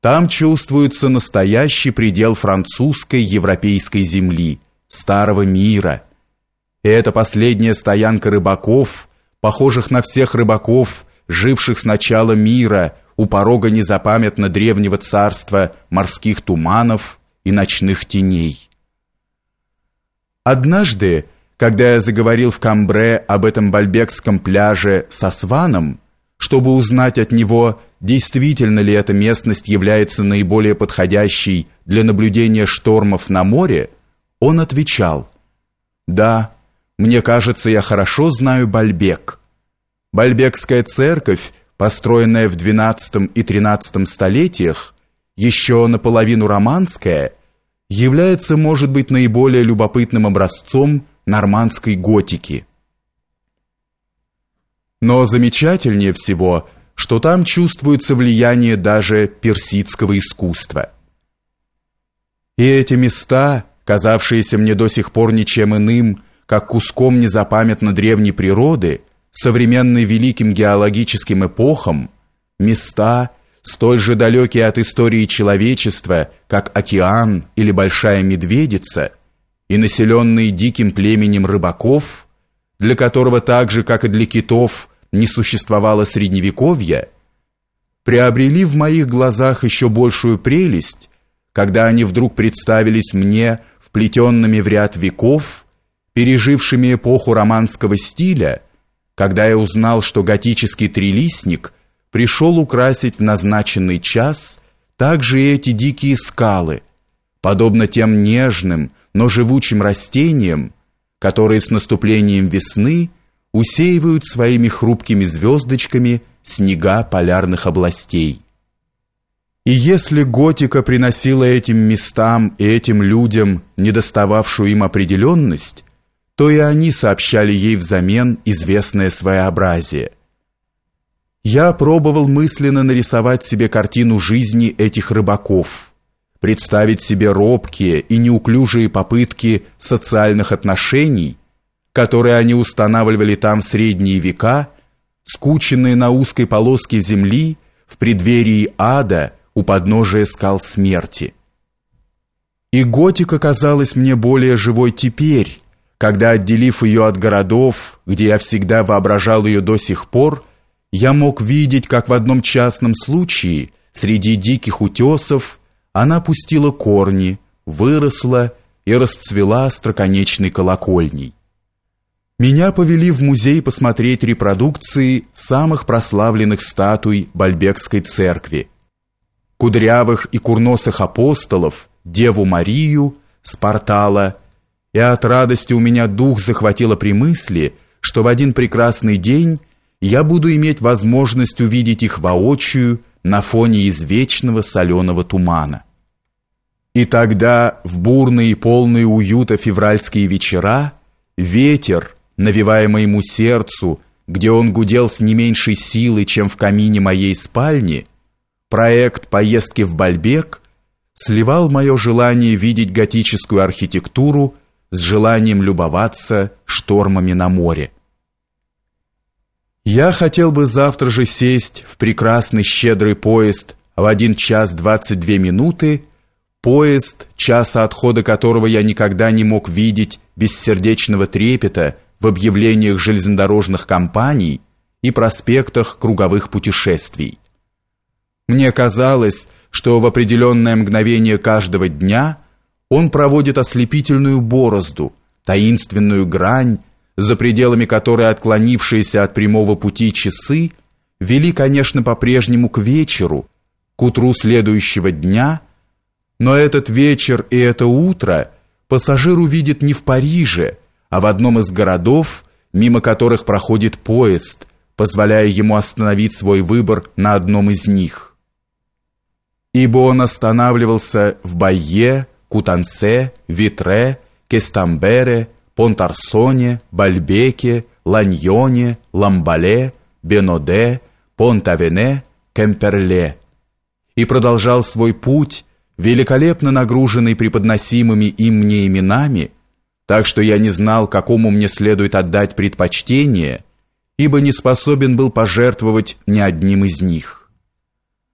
Там чувствуется настоящий предел французской европейской земли, старого мира. И это последняя стоянка рыбаков, похожих на всех рыбаков, живших с начала мира у порога незапамятно древнего царства морских туманов и ночных теней. Однажды, когда я заговорил в Камбре об этом бальбекском пляже со Сваном, чтобы узнать от него, действительно ли эта местность является наиболее подходящей для наблюдения штормов на море, он отвечал: "Да, мне кажется, я хорошо знаю Бальбек. Бальбекская церковь, построенная в XII и XIII столетиях, еще наполовину романская, является, может быть, наиболее любопытным образцом нормандской готики. Но замечательнее всего, что там чувствуется влияние даже персидского искусства. И эти места, казавшиеся мне до сих пор ничем иным, как куском незапамятно древней природы, современной великим геологическим эпохам, места, столь же далекие от истории человечества, как океан или большая медведица, и населенные диким племенем рыбаков, для которого так же, как и для китов, не существовало средневековья, приобрели в моих глазах еще большую прелесть, когда они вдруг представились мне вплетенными в ряд веков, пережившими эпоху романского стиля, когда я узнал, что готический трилистник пришел украсить в назначенный час также и эти дикие скалы, подобно тем нежным, но живучим растениям, которые с наступлением весны усеивают своими хрупкими звездочками снега полярных областей. И если готика приносила этим местам и этим людям недостававшую им определенность, то и они сообщали ей взамен известное своеобразие. Я пробовал мысленно нарисовать себе картину жизни этих рыбаков, представить себе робкие и неуклюжие попытки социальных отношений, которые они устанавливали там в средние века, скученные на узкой полоске земли в преддверии ада у подножия скал смерти. И готика казалась мне более живой теперь, когда, отделив ее от городов, где я всегда воображал ее до сих пор, я мог видеть, как в одном частном случае среди диких утесов она пустила корни, выросла и расцвела остроконечной колокольней. Меня повели в музей посмотреть репродукции самых прославленных статуй Бальбекской церкви. Кудрявых и курносых апостолов, Деву Марию, Спартала и от радости у меня дух захватило при мысли, что в один прекрасный день я буду иметь возможность увидеть их воочию на фоне извечного соленого тумана. И тогда, в бурные и полные уюта февральские вечера, ветер, навевая моему сердцу, где он гудел с не меньшей силой, чем в камине моей спальни, проект поездки в Бальбек сливал мое желание видеть готическую архитектуру с желанием любоваться штормами на море. Я хотел бы завтра же сесть в прекрасный щедрый поезд в 1 час 22 минуты, поезд, часа отхода которого я никогда не мог видеть без сердечного трепета в объявлениях железнодорожных компаний и проспектах круговых путешествий. Мне казалось, что в определенное мгновение каждого дня – он проводит ослепительную борозду, таинственную грань, за пределами которой отклонившиеся от прямого пути часы вели, конечно, по-прежнему к вечеру, к утру следующего дня, но этот вечер и это утро пассажир увидит не в Париже, а в одном из городов, мимо которых проходит поезд, позволяя ему остановить свой выбор на одном из них. Ибо он останавливался в Байе, Кутансе, Витре, Кестамбере, Понтарсоне, Бальбеке, Ланьоне, Ламбале, Беноде, Понтавене, Кемперле. И продолжал свой путь, великолепно нагруженный преподносимыми им мне именами, так что я не знал, какому мне следует отдать предпочтение, ибо не способен был пожертвовать ни одним из них.